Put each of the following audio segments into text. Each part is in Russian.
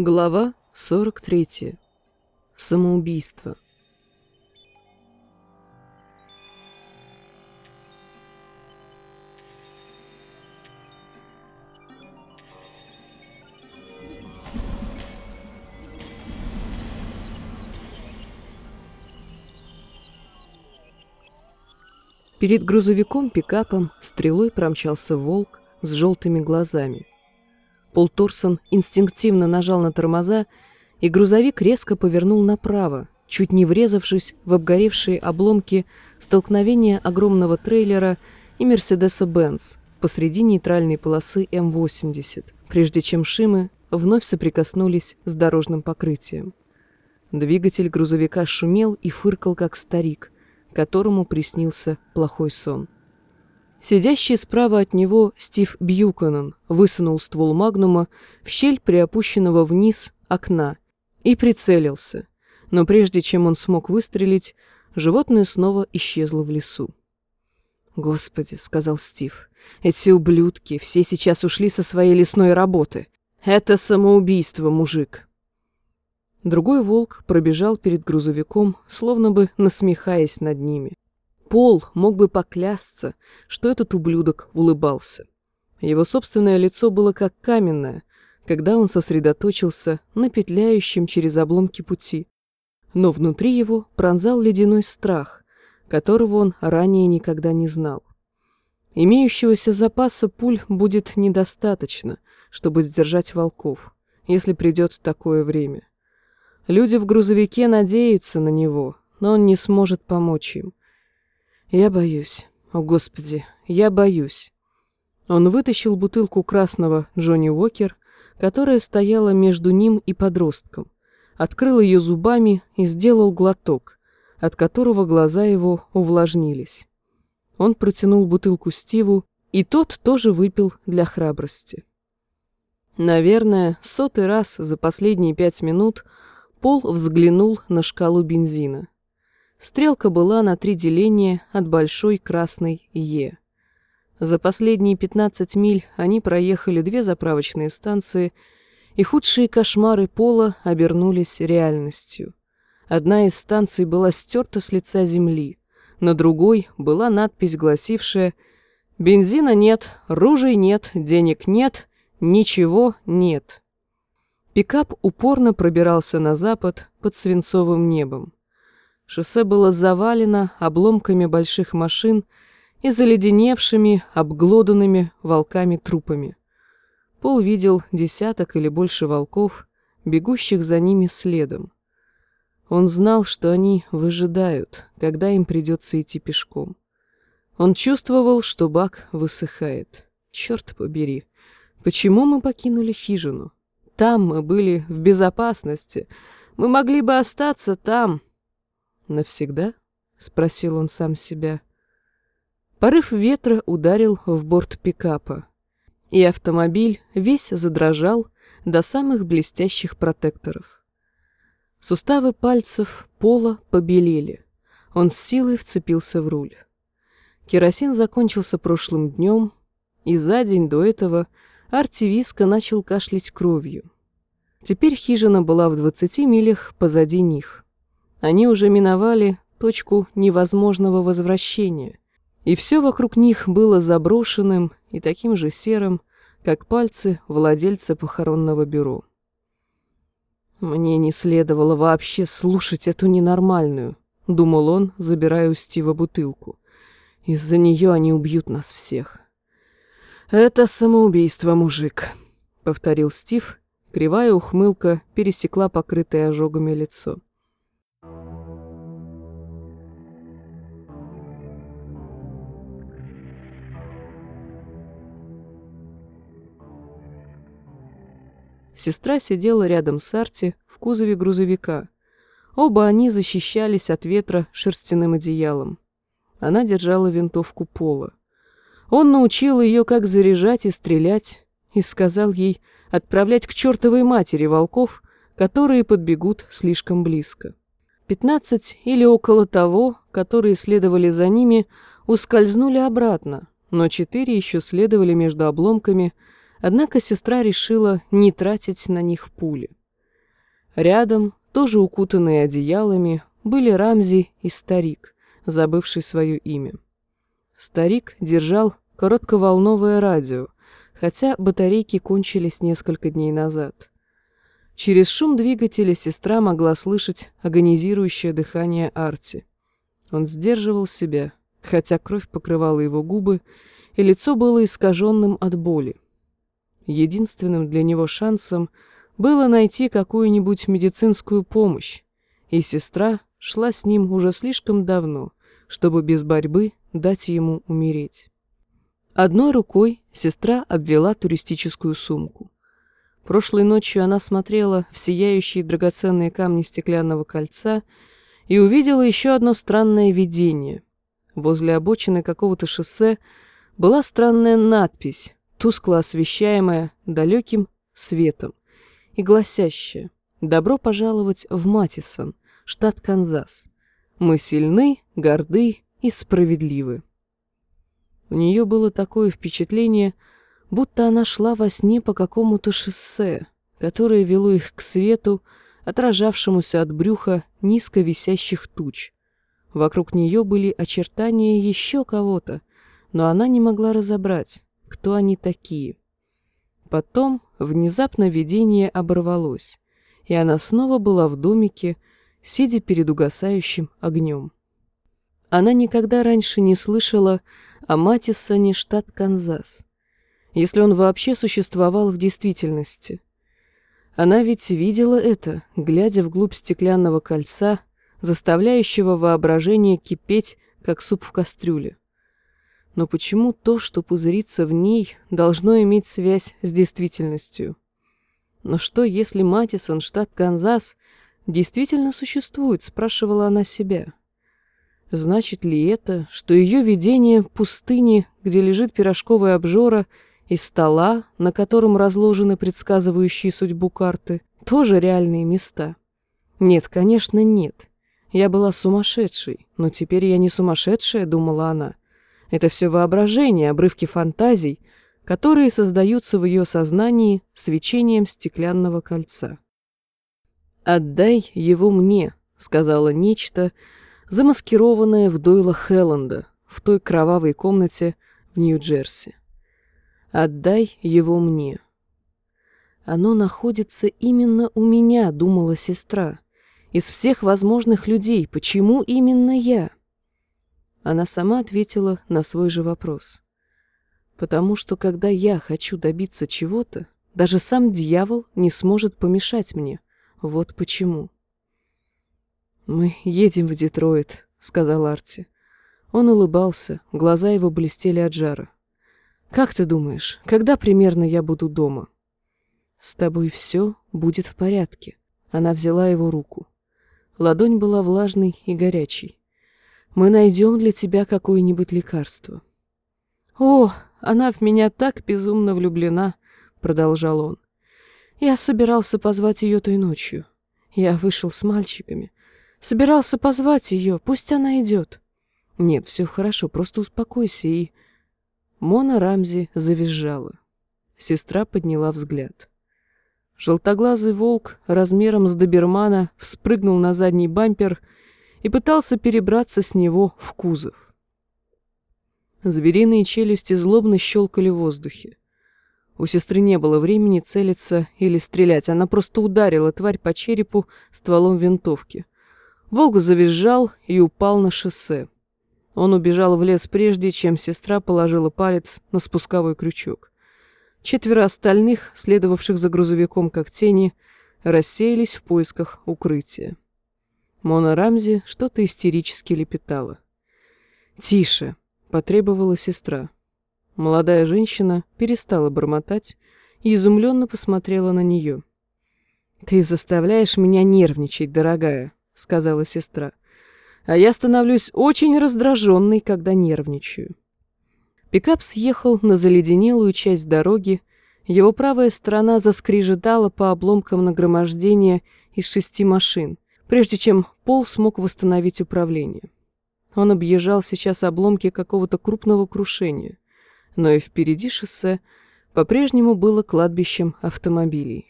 Глава 43. Самоубийство. Перед грузовиком-пикапом стрелой промчался волк с желтыми глазами. Пол Торсон инстинктивно нажал на тормоза, и грузовик резко повернул направо, чуть не врезавшись в обгоревшие обломки столкновения огромного трейлера и Мерседеса Бенц посреди нейтральной полосы М-80, прежде чем Шимы вновь соприкоснулись с дорожным покрытием. Двигатель грузовика шумел и фыркал, как старик, которому приснился плохой сон. Сидящий справа от него Стив Бьюканон высунул ствол магнума в щель приопущенного вниз окна и прицелился, но прежде чем он смог выстрелить, животное снова исчезло в лесу. «Господи», — сказал Стив, — «эти ублюдки все сейчас ушли со своей лесной работы. Это самоубийство, мужик». Другой волк пробежал перед грузовиком, словно бы насмехаясь над ними. Пол мог бы поклясться, что этот ублюдок улыбался. Его собственное лицо было как каменное, когда он сосредоточился на петляющем через обломки пути. Но внутри его пронзал ледяной страх, которого он ранее никогда не знал. Имеющегося запаса пуль будет недостаточно, чтобы сдержать волков, если придет такое время. Люди в грузовике надеются на него, но он не сможет помочь им. Я боюсь. О, Господи, я боюсь. Он вытащил бутылку красного Джонни Уокер, которая стояла между ним и подростком, открыл ее зубами и сделал глоток, от которого глаза его увлажнились. Он протянул бутылку Стиву, и тот тоже выпил для храбрости. Наверное, сотый раз за последние пять минут Пол взглянул на шкалу бензина. Стрелка была на три деления от большой красной Е. За последние 15 миль они проехали две заправочные станции, и худшие кошмары Пола обернулись реальностью. Одна из станций была стерта с лица земли, на другой была надпись, гласившая «Бензина нет, ружей нет, денег нет, ничего нет». Пикап упорно пробирался на запад под свинцовым небом. Шоссе было завалено обломками больших машин и заледеневшими, обглоданными волками-трупами. Пол видел десяток или больше волков, бегущих за ними следом. Он знал, что они выжидают, когда им придется идти пешком. Он чувствовал, что бак высыхает. Черт побери, почему мы покинули хижину? Там мы были в безопасности. Мы могли бы остаться там, «Навсегда?» — спросил он сам себя. Порыв ветра ударил в борт пикапа, и автомобиль весь задрожал до самых блестящих протекторов. Суставы пальцев пола побелели. Он с силой вцепился в руль. Керосин закончился прошлым днем, и за день до этого Артивиска начал кашлять кровью. Теперь хижина была в двадцати милях позади них. Они уже миновали точку невозможного возвращения, и все вокруг них было заброшенным и таким же серым, как пальцы владельца похоронного бюро. «Мне не следовало вообще слушать эту ненормальную», — думал он, забирая у Стива бутылку. «Из-за нее они убьют нас всех». «Это самоубийство, мужик», — повторил Стив. Кривая ухмылка пересекла покрытое ожогами лицо. Сестра сидела рядом с Арти в кузове грузовика. Оба они защищались от ветра шерстяным одеялом. Она держала винтовку Пола. Он научил ее, как заряжать и стрелять, и сказал ей отправлять к чертовой матери волков, которые подбегут слишком близко. Пятнадцать или около того, которые следовали за ними, ускользнули обратно, но четыре еще следовали между обломками, Однако сестра решила не тратить на них пули. Рядом, тоже укутанные одеялами, были Рамзи и старик, забывший свое имя. Старик держал коротковолновое радио, хотя батарейки кончились несколько дней назад. Через шум двигателя сестра могла слышать агонизирующее дыхание Арти. Он сдерживал себя, хотя кровь покрывала его губы, и лицо было искаженным от боли. Единственным для него шансом было найти какую-нибудь медицинскую помощь, и сестра шла с ним уже слишком давно, чтобы без борьбы дать ему умереть. Одной рукой сестра обвела туристическую сумку. Прошлой ночью она смотрела в сияющие драгоценные камни стеклянного кольца и увидела еще одно странное видение. Возле обочины какого-то шоссе была странная надпись, тускло освещаемая далеким светом, и гласящая «Добро пожаловать в Матисон, штат Канзас. Мы сильны, горды и справедливы». У нее было такое впечатление, будто она шла во сне по какому-то шоссе, которое вело их к свету, отражавшемуся от брюха низко висящих туч. Вокруг нее были очертания еще кого-то, но она не могла разобрать, кто они такие. Потом внезапно видение оборвалось, и она снова была в домике, сидя перед угасающим огнем. Она никогда раньше не слышала о Матисоне, штат Канзас если он вообще существовал в действительности. Она ведь видела это, глядя вглубь стеклянного кольца, заставляющего воображение кипеть, как суп в кастрюле. Но почему то, что пузырится в ней, должно иметь связь с действительностью? Но что, если Матисон, штат Канзас, действительно существует, спрашивала она себя. Значит ли это, что ее видение пустыни, где лежит пирожковая обжора, и стола, на котором разложены предсказывающие судьбу карты, тоже реальные места. Нет, конечно, нет. Я была сумасшедшей, но теперь я не сумасшедшая, думала она. Это все воображение, обрывки фантазий, которые создаются в ее сознании свечением стеклянного кольца. «Отдай его мне», — сказала нечто, замаскированное в дойло Хелланда в той кровавой комнате в Нью-Джерси. Отдай его мне. Оно находится именно у меня, думала сестра. Из всех возможных людей, почему именно я? Она сама ответила на свой же вопрос. Потому что когда я хочу добиться чего-то, даже сам дьявол не сможет помешать мне. Вот почему. «Мы едем в Детройт», — сказал Арти. Он улыбался, глаза его блестели от жара. Как ты думаешь, когда примерно я буду дома? С тобой все будет в порядке. Она взяла его руку. Ладонь была влажной и горячей. Мы найдем для тебя какое-нибудь лекарство. О, она в меня так безумно влюблена, продолжал он. Я собирался позвать ее той ночью. Я вышел с мальчиками. Собирался позвать ее, пусть она идет. Нет, все хорошо, просто успокойся и... Мона Рамзи завизжала. Сестра подняла взгляд. Желтоглазый волк размером с добермана вспрыгнул на задний бампер пытался перебраться с него в кузов. Звериные челюсти злобно щелкали в воздухе. У сестры не было времени целиться или стрелять, она просто ударила тварь по черепу стволом винтовки. Волк завизжал и упал на шоссе. Он убежал в лес прежде, чем сестра положила палец на спусковой крючок. Четверо остальных, следовавших за грузовиком как тени, рассеялись в поисках укрытия. Мона Рамзи что-то истерически лепетала. «Тише!» — потребовала сестра. Молодая женщина перестала бормотать и изумленно посмотрела на нее. «Ты заставляешь меня нервничать, дорогая», — сказала сестра а я становлюсь очень раздраженной, когда нервничаю. Пикап съехал на заледенелую часть дороги, его правая сторона заскрежетала по обломкам нагромождения из шести машин, прежде чем Пол смог восстановить управление. Он объезжал сейчас обломки какого-то крупного крушения, но и впереди шоссе по-прежнему было кладбищем автомобилей.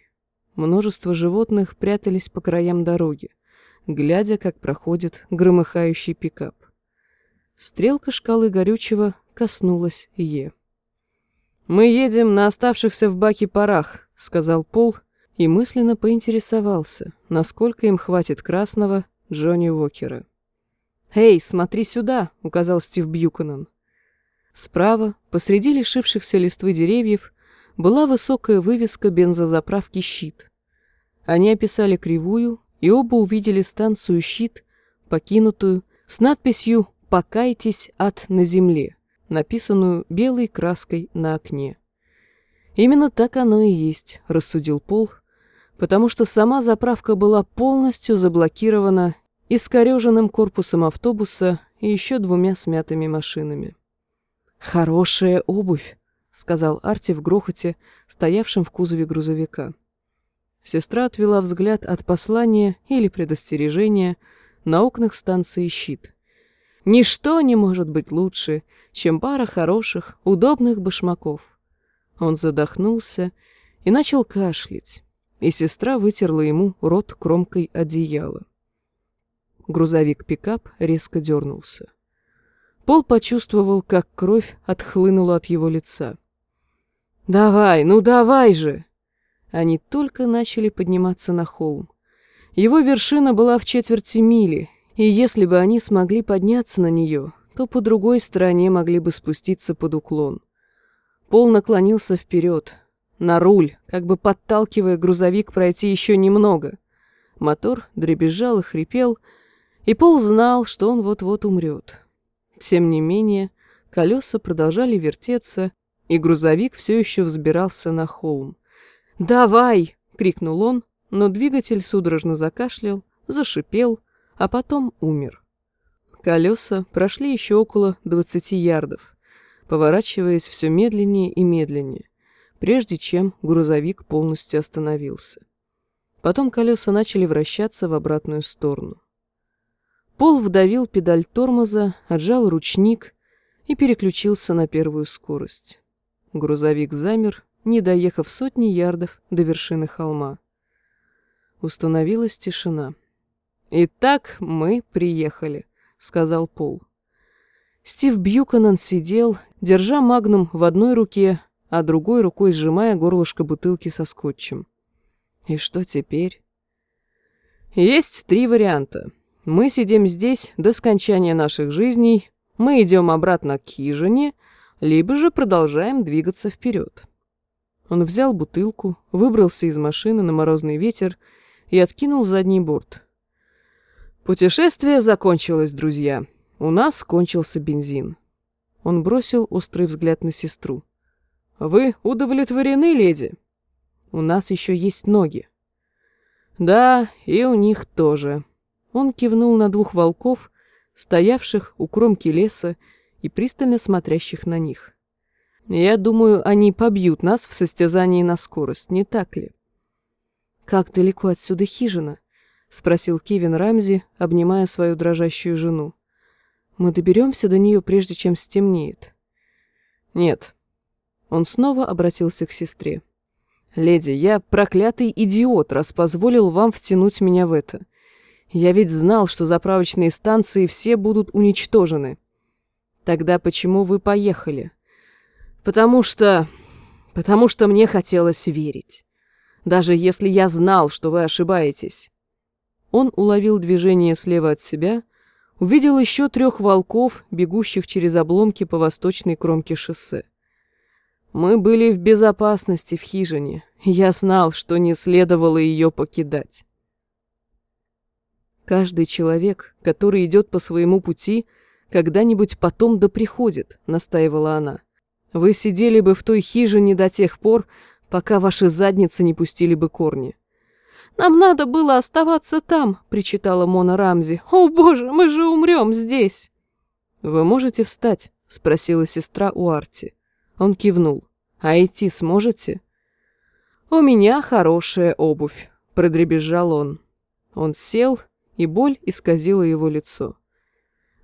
множество животных прятались по краям дороги, глядя, как проходит громыхающий пикап. Стрелка шкалы горючего коснулась Е. «Мы едем на оставшихся в баке парах», — сказал Пол и мысленно поинтересовался, насколько им хватит красного Джонни Уокера. «Эй, смотри сюда!» — указал Стив Бьюканан. Справа, посреди лишившихся листвы деревьев, была высокая вывеска бензозаправки «Щит». Они описали кривую, и оба увидели станцию «Щит», покинутую, с надписью «Покайтесь от на земле», написанную белой краской на окне. «Именно так оно и есть», — рассудил Пол, потому что сама заправка была полностью заблокирована искореженным корпусом автобуса и еще двумя смятыми машинами. «Хорошая обувь», — сказал Арти в грохоте, стоявшем в кузове грузовика. Сестра отвела взгляд от послания или предостережения на окнах станции «Щит». Ничто не может быть лучше, чем пара хороших, удобных башмаков. Он задохнулся и начал кашлять, и сестра вытерла ему рот кромкой одеяла. Грузовик-пикап резко дернулся. Пол почувствовал, как кровь отхлынула от его лица. «Давай, ну давай же!» Они только начали подниматься на холм. Его вершина была в четверти мили, и если бы они смогли подняться на нее, то по другой стороне могли бы спуститься под уклон. Пол наклонился вперед, на руль, как бы подталкивая грузовик пройти еще немного. Мотор дребезжал и хрипел, и Пол знал, что он вот-вот умрет. Тем не менее, колеса продолжали вертеться, и грузовик все еще взбирался на холм. «Давай!» — крикнул он, но двигатель судорожно закашлял, зашипел, а потом умер. Колеса прошли еще около двадцати ярдов, поворачиваясь все медленнее и медленнее, прежде чем грузовик полностью остановился. Потом колеса начали вращаться в обратную сторону. Пол вдавил педаль тормоза, отжал ручник и переключился на первую скорость. Грузовик замер, не доехав сотни ярдов до вершины холма. Установилась тишина. «Итак, мы приехали», — сказал Пол. Стив Бьюканан сидел, держа магнум в одной руке, а другой рукой сжимая горлышко бутылки со скотчем. «И что теперь?» «Есть три варианта. Мы сидим здесь до скончания наших жизней, мы идем обратно к хижине, либо же продолжаем двигаться вперед. Он взял бутылку, выбрался из машины на морозный ветер и откинул задний борт. Путешествие закончилось, друзья. У нас кончился бензин. Он бросил острый взгляд на сестру. «Вы удовлетворены, леди?» «У нас еще есть ноги». «Да, и у них тоже», он кивнул на двух волков, стоявших у кромки леса и пристально смотрящих на них. «Я думаю, они побьют нас в состязании на скорость, не так ли?» «Как далеко отсюда хижина?» — спросил Кевин Рамзи, обнимая свою дрожащую жену. «Мы доберемся до нее, прежде чем стемнеет?» «Нет». Он снова обратился к сестре. «Леди, я проклятый идиот, раз позволил вам втянуть меня в это. Я ведь знал, что заправочные станции все будут уничтожены. Тогда почему вы поехали? Потому что... Потому что мне хотелось верить. Даже если я знал, что вы ошибаетесь. Он уловил движение слева от себя, увидел еще трех волков, бегущих через обломки по восточной кромке шоссе. Мы были в безопасности в хижине. Я знал, что не следовало ее покидать. Каждый человек, который идет по своему пути, когда-нибудь потом да приходит, настаивала она. Вы сидели бы в той хижине до тех пор, пока ваши задницы не пустили бы корни. «Нам надо было оставаться там», — причитала Мона Рамзи. «О, боже, мы же умрем здесь!» «Вы можете встать?» — спросила сестра у Арти. Он кивнул. «А идти сможете?» «У меня хорошая обувь», — продребезжал он. Он сел и боль исказила его лицо.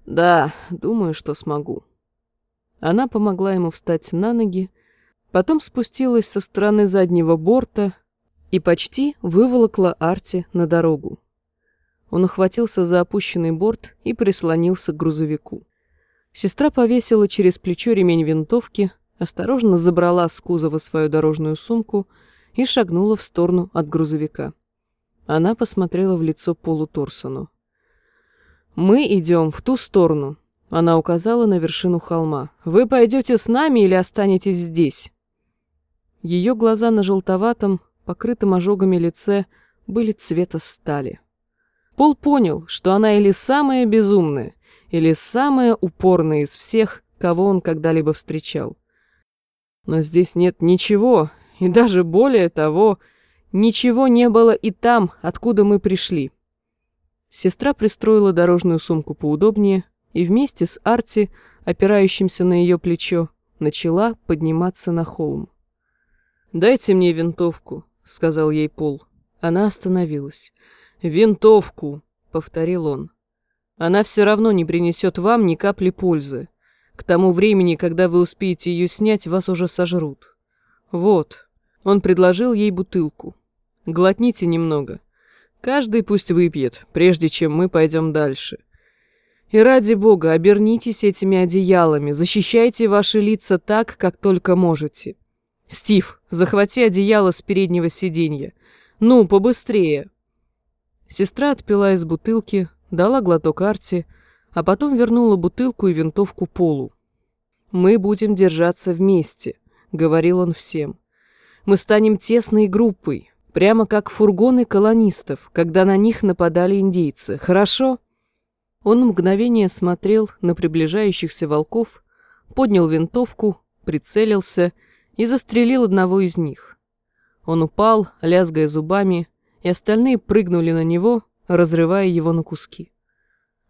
«Да, думаю, что смогу». Она помогла ему встать на ноги, потом спустилась со стороны заднего борта и почти выволокла Арти на дорогу. Он ухватился за опущенный борт и прислонился к грузовику. Сестра повесила через плечо ремень винтовки, осторожно забрала с кузова свою дорожную сумку и шагнула в сторону от грузовика. Она посмотрела в лицо Полу Торсону. «Мы идем в ту сторону», — она указала на вершину холма. «Вы пойдете с нами или останетесь здесь?» Ее глаза на желтоватом, покрытом ожогами лице были цвета стали. Пол понял, что она или самая безумная, или самая упорная из всех, кого он когда-либо встречал. Но здесь нет ничего, и даже более того, ничего не было и там, откуда мы пришли. Сестра пристроила дорожную сумку поудобнее и вместе с Арти, опирающимся на ее плечо, начала подниматься на холм. «Дайте мне винтовку», — сказал ей Пол. Она остановилась. «Винтовку», — повторил он. «Она все равно не принесет вам ни капли пользы. К тому времени, когда вы успеете ее снять, вас уже сожрут. Вот». Он предложил ей бутылку. «Глотните немного. Каждый пусть выпьет, прежде чем мы пойдем дальше. И ради бога, обернитесь этими одеялами, защищайте ваши лица так, как только можете. Стив, захвати одеяло с переднего сиденья. Ну, побыстрее!» Сестра отпила из бутылки, дала глоток Арти, а потом вернула бутылку и винтовку Полу. «Мы будем держаться вместе», — говорил он всем. «Мы станем тесной группой, прямо как фургоны колонистов, когда на них нападали индейцы. Хорошо?» Он мгновение смотрел на приближающихся волков, поднял винтовку, прицелился и застрелил одного из них. Он упал, лязгая зубами, и остальные прыгнули на него, разрывая его на куски.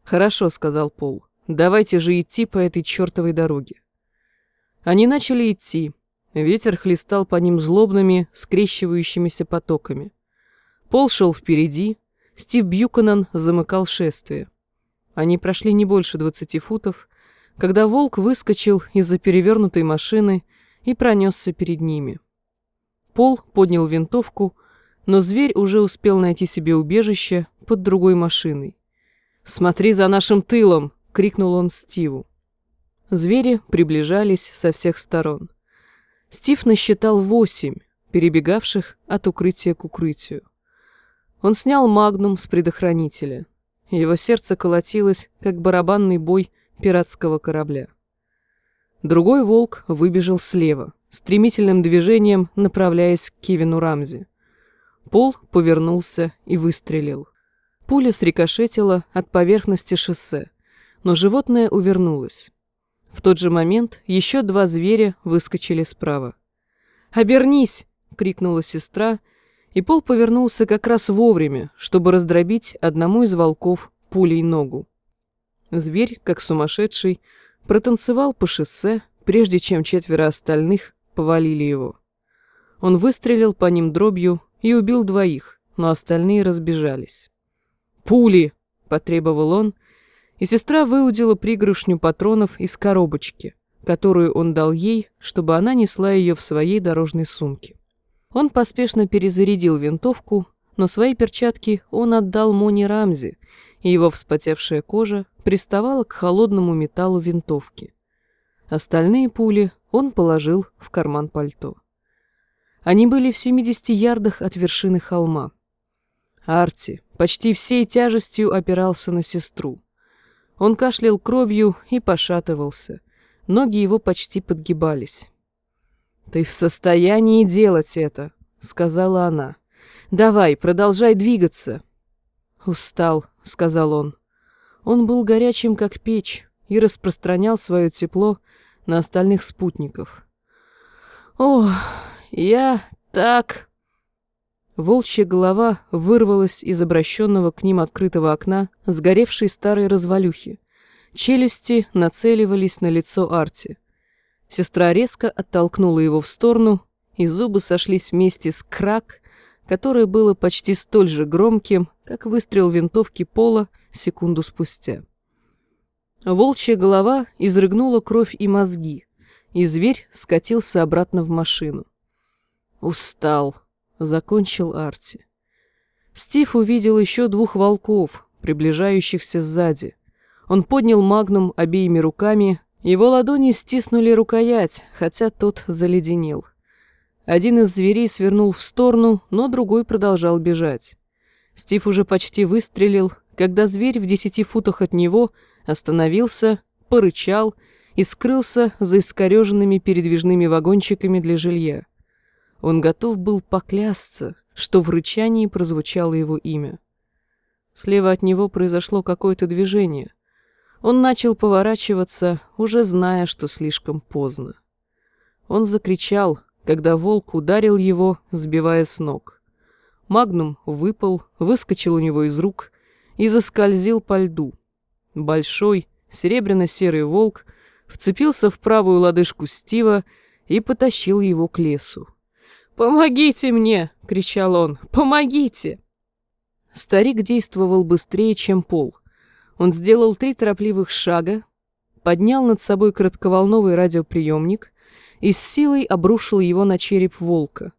«Хорошо», — сказал Пол, — «давайте же идти по этой чертовой дороге». Они начали идти. Ветер хлестал по ним злобными, скрещивающимися потоками. Пол шел впереди, Стив Бьюканан замыкал шествие. Они прошли не больше двадцати футов, когда волк выскочил из-за перевернутой машины и пронесся перед ними. Пол поднял винтовку, но зверь уже успел найти себе убежище под другой машиной. «Смотри за нашим тылом!» — крикнул он Стиву. Звери приближались со всех сторон. Стив насчитал восемь, перебегавших от укрытия к укрытию. Он снял магнум с предохранителя. Его сердце колотилось, как барабанный бой пиратского корабля. Другой волк выбежал слева, стремительным движением направляясь к Кевину Рамзи. Пол повернулся и выстрелил. Пуля срикошетила от поверхности шоссе, но животное увернулось. В тот же момент еще два зверя выскочили справа. «Обернись!» — крикнула сестра, и Пол повернулся как раз вовремя, чтобы раздробить одному из волков пулей ногу. Зверь, как сумасшедший, протанцевал по шоссе, прежде чем четверо остальных повалили его. Он выстрелил по ним дробью и убил двоих, но остальные разбежались. «Пули!» — потребовал он, и сестра выудила пригоршню патронов из коробочки, которую он дал ей, чтобы она несла ее в своей дорожной сумке. Он поспешно перезарядил винтовку, но свои перчатки он отдал Мони Рамзи, и его вспотевшая кожа приставала к холодному металлу винтовки. Остальные пули он положил в карман пальто. Они были в 70 ярдах от вершины холма. Арти почти всей тяжестью опирался на сестру. Он кашлял кровью и пошатывался. Ноги его почти подгибались. «Ты в состоянии делать это», — сказала она. «Давай, продолжай двигаться». «Устал», — сказал он. Он был горячим, как печь, и распространял свое тепло на остальных спутников. «Ох, я так...» Волчья голова вырвалась из обращенного к ним открытого окна сгоревшей старой развалюхи. Челюсти нацеливались на лицо Арти. Сестра резко оттолкнула его в сторону, и зубы сошлись вместе с крак, которое было почти столь же громким, как выстрел винтовки Пола секунду спустя. Волчья голова изрыгнула кровь и мозги, и зверь скатился обратно в машину. «Устал», — закончил Арти. Стив увидел еще двух волков, приближающихся сзади. Он поднял магнум обеими руками, его ладони стиснули рукоять, хотя тот заледенел. Один из зверей свернул в сторону, но другой продолжал бежать. Стив уже почти выстрелил, когда зверь в десяти футах от него остановился, порычал и скрылся за искореженными передвижными вагончиками для жилья. Он готов был поклясться, что в рычании прозвучало его имя. Слева от него произошло какое-то движение. Он начал поворачиваться, уже зная, что слишком поздно. Он закричал, когда волк ударил его, сбивая с ног. Магнум выпал, выскочил у него из рук и заскользил по льду. Большой, серебряно-серый волк вцепился в правую лодыжку Стива и потащил его к лесу. «Помогите мне!» — кричал он. «Помогите!» Старик действовал быстрее, чем Пол. Он сделал три торопливых шага, поднял над собой кратковолновый радиоприемник и с силой обрушил его на череп волка.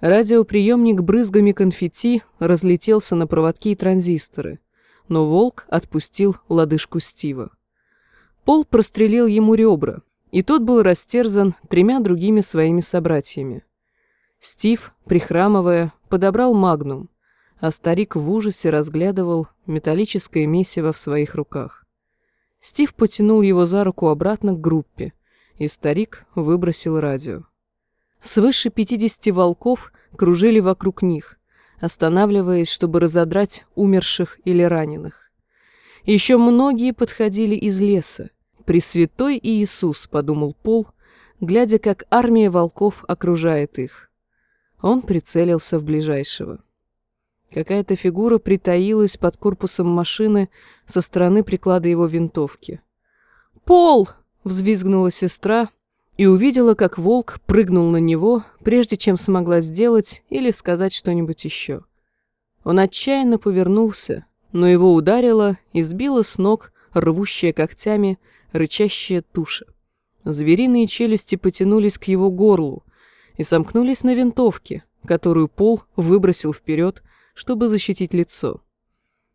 Радиоприемник брызгами конфетти разлетелся на проводки и транзисторы, но волк отпустил лодыжку Стива. Пол прострелил ему ребра, и тот был растерзан тремя другими своими собратьями. Стив, прихрамывая, подобрал магнум, а старик в ужасе разглядывал металлическое месиво в своих руках. Стив потянул его за руку обратно к группе, и старик выбросил радио. Свыше пятидесяти волков кружили вокруг них, останавливаясь, чтобы разодрать умерших или раненых. Еще многие подходили из леса. «Пресвятой Иисус», — подумал Пол, глядя, как армия волков окружает их. Он прицелился в ближайшего. Какая-то фигура притаилась под корпусом машины со стороны приклада его винтовки. «Пол!» — взвизгнула сестра, и увидела, как волк прыгнул на него, прежде чем смогла сделать или сказать что-нибудь еще. Он отчаянно повернулся, но его ударило и сбило с ног рвущая когтями рычащая туша. Звериные челюсти потянулись к его горлу и сомкнулись на винтовке, которую Пол выбросил вперед, чтобы защитить лицо.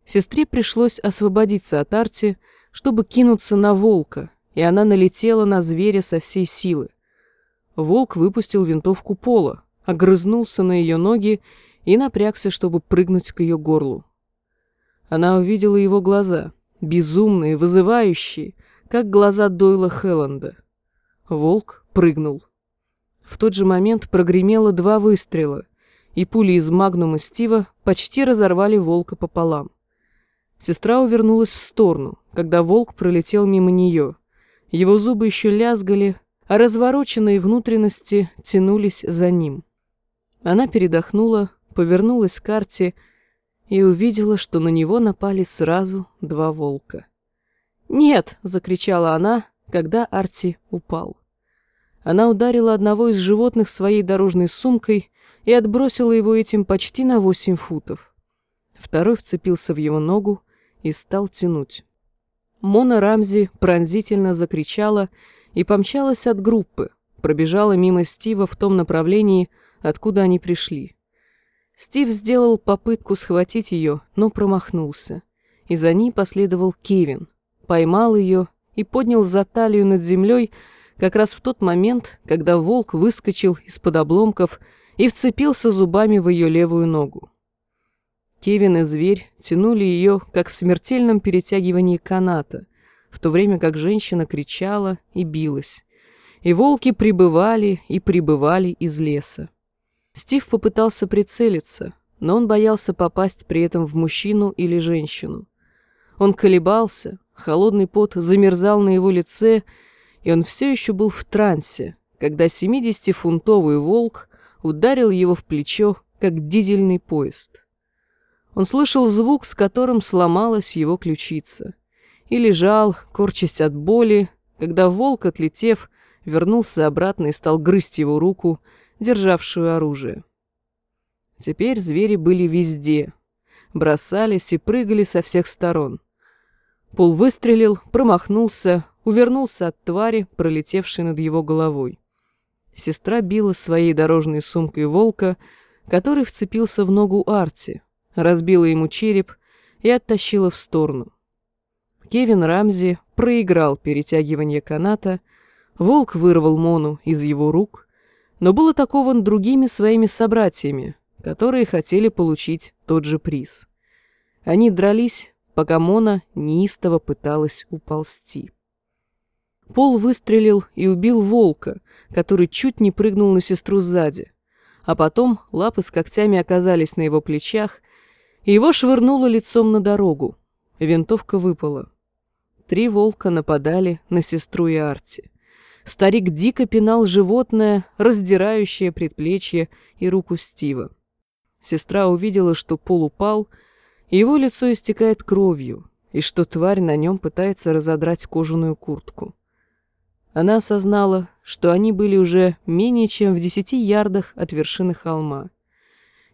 Сестре пришлось освободиться от Арти, чтобы кинуться на волка, и она налетела на зверя со всей силы. Волк выпустил винтовку пола, огрызнулся на ее ноги и напрягся, чтобы прыгнуть к ее горлу. Она увидела его глаза, безумные, вызывающие, как глаза Дойла Хелланда. Волк прыгнул. В тот же момент прогремело два выстрела, и пули из магнума Стива почти разорвали волка пополам. Сестра увернулась в сторону, когда волк пролетел мимо нее. Его зубы еще лязгали, а развороченные внутренности тянулись за ним. Она передохнула, повернулась к карте и увидела, что на него напали сразу два волка. «Нет!» — закричала она, когда Арти упал. Она ударила одного из животных своей дорожной сумкой и отбросила его этим почти на восемь футов. Второй вцепился в его ногу и стал тянуть. Мона Рамзи пронзительно закричала и помчалась от группы, пробежала мимо Стива в том направлении, откуда они пришли. Стив сделал попытку схватить ее, но промахнулся, и за ней последовал Кевин, поймал ее и поднял за талию над землей как раз в тот момент, когда волк выскочил из-под обломков и вцепился зубами в ее левую ногу. Кевин и зверь тянули ее, как в смертельном перетягивании каната, в то время как женщина кричала и билась. И волки прибывали и прибывали из леса. Стив попытался прицелиться, но он боялся попасть при этом в мужчину или женщину. Он колебался, холодный пот замерзал на его лице, и он все еще был в трансе, когда 70-фунтовый волк ударил его в плечо, как дизельный поезд. Он слышал звук, с которым сломалась его ключица, и лежал, корчась от боли, когда волк, отлетев, вернулся обратно и стал грызть его руку, державшую оружие. Теперь звери были везде, бросались и прыгали со всех сторон. Пол выстрелил, промахнулся, увернулся от твари, пролетевшей над его головой. Сестра била своей дорожной сумкой волка, который вцепился в ногу Арти, разбила ему череп и оттащила в сторону. Кевин Рамзи проиграл перетягивание каната, волк вырвал Мону из его рук, но был атакован другими своими собратьями, которые хотели получить тот же приз. Они дрались, пока Мона неистово пыталась уползти. Пол выстрелил и убил волка, который чуть не прыгнул на сестру сзади, а потом лапы с когтями оказались на его плечах, и его швырнуло лицом на дорогу. Винтовка выпала. Три волка нападали на сестру и Арти. Старик дико пинал животное, раздирающее предплечье и руку Стива. Сестра увидела, что Пол упал, его лицо истекает кровью, и что тварь на нем пытается разодрать кожаную куртку. Она осознала, что они были уже менее чем в десяти ярдах от вершины холма,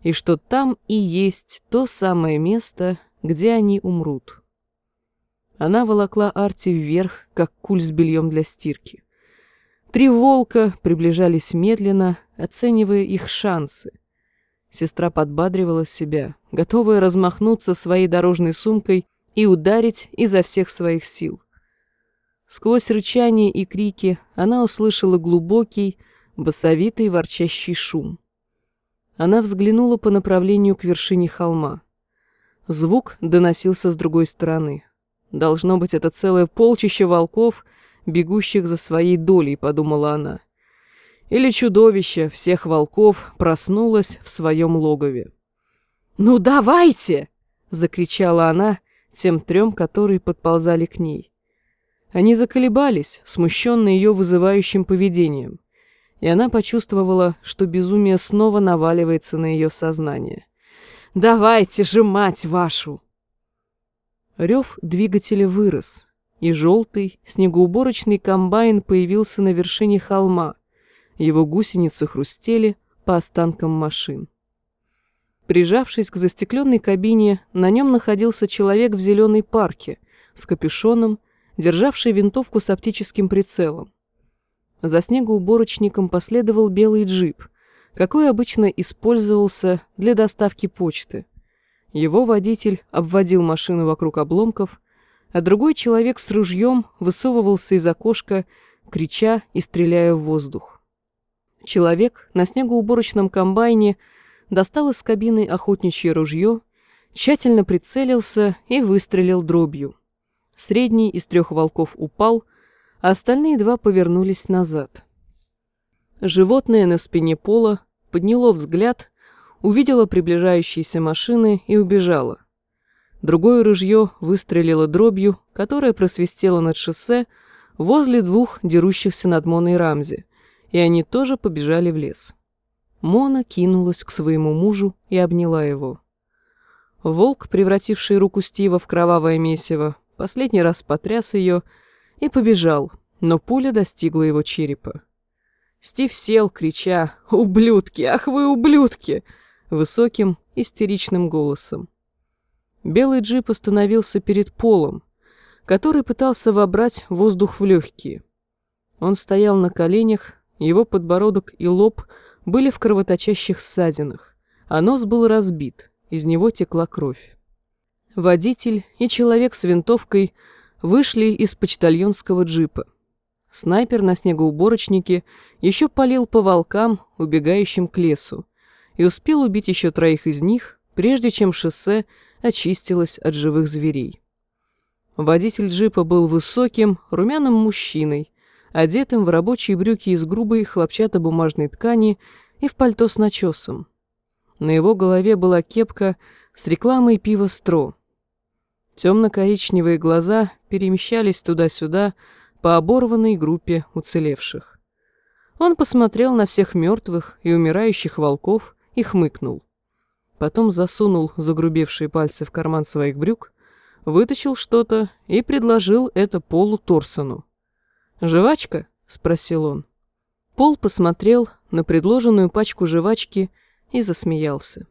и что там и есть то самое место, где они умрут. Она волокла Арти вверх, как куль с бельем для стирки. Три волка приближались медленно, оценивая их шансы. Сестра подбадривала себя, готовая размахнуться своей дорожной сумкой и ударить изо всех своих сил. Сквозь рычание и крики она услышала глубокий, басовитый ворчащий шум. Она взглянула по направлению к вершине холма. Звук доносился с другой стороны. Должно быть, это целое полчище волков, бегущих за своей долей, подумала она. Или чудовище всех волков проснулось в своем логове. «Ну давайте!» — закричала она тем трем, которые подползали к ней. Они заколебались, смущенные ее вызывающим поведением, и она почувствовала, что безумие снова наваливается на ее сознание. «Давайте же, мать вашу!» Рев двигателя вырос, и желтый снегоуборочный комбайн появился на вершине холма. Его гусеницы хрустели по останкам машин. Прижавшись к застекленной кабине, на нем находился человек в зеленой парке с капюшоном, державший винтовку с оптическим прицелом. За снегоуборочником последовал белый джип, какой обычно использовался для доставки почты. Его водитель обводил машину вокруг обломков, а другой человек с ружьем высовывался из окошка, крича и стреляя в воздух. Человек на снегоуборочном комбайне достал из кабины охотничье ружье, тщательно прицелился и выстрелил дробью. Средний из трех волков упал, а остальные два повернулись назад. Животное на спине пола подняло взгляд увидела приближающиеся машины и убежала. Другое ружье выстрелило дробью, которая просвистела над шоссе возле двух дерущихся над Моной Рамзи, и они тоже побежали в лес. Мона кинулась к своему мужу и обняла его. Волк, превративший руку Стива в кровавое месиво, последний раз потряс ее и побежал, но пуля достигла его черепа. Стив сел, крича «Ублюдки! Ах вы ублюдки!» высоким, истеричным голосом. Белый джип остановился перед полом, который пытался вобрать воздух в легкие. Он стоял на коленях, его подбородок и лоб были в кровоточащих ссадинах, а нос был разбит, из него текла кровь. Водитель и человек с винтовкой вышли из почтальонского джипа. Снайпер на снегоуборочнике еще палил по волкам, убегающим к лесу, и успел убить еще троих из них, прежде чем шоссе очистилось от живых зверей. Водитель джипа был высоким, румяным мужчиной, одетым в рабочие брюки из грубой хлопчатобумажной ткани и в пальто с начесом. На его голове была кепка с рекламой пива «Стро». Темно-коричневые глаза перемещались туда-сюда по оборванной группе уцелевших. Он посмотрел на всех мертвых и умирающих волков и хмыкнул. Потом засунул загрубевшие пальцы в карман своих брюк, вытащил что-то и предложил это Полу Торсону. «Жвачка?» — спросил он. Пол посмотрел на предложенную пачку жвачки и засмеялся.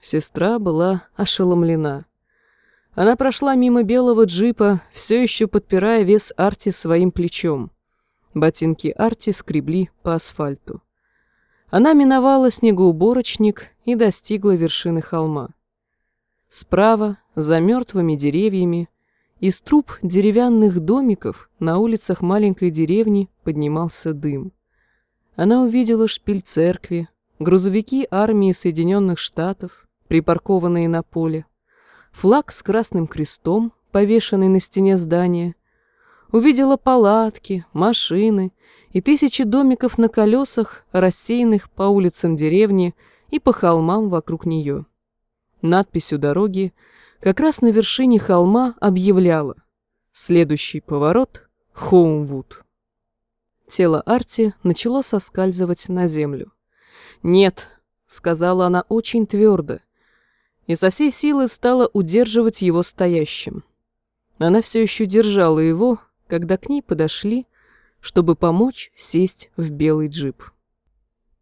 Сестра была ошеломлена. Она прошла мимо белого джипа, все еще подпирая вес Арти своим плечом. Ботинки Арти скребли по асфальту. Она миновала снегоуборочник и достигла вершины холма. Справа, за мертвыми деревьями, из труб деревянных домиков на улицах маленькой деревни поднимался дым. Она увидела шпиль церкви, грузовики армии Соединенных Штатов, припаркованные на поле, флаг с красным крестом, повешенный на стене здания, увидела палатки, машины и тысячи домиков на колесах, рассеянных по улицам деревни и по холмам вокруг нее. Надпись у дороги как раз на вершине холма объявляла «Следующий поворот — Хоумвуд». Тело Арти начало соскальзывать на землю. «Нет», — сказала она очень твердо, и со всей силы стала удерживать его стоящим. Она все еще держала его, когда к ней подошли, чтобы помочь сесть в белый джип.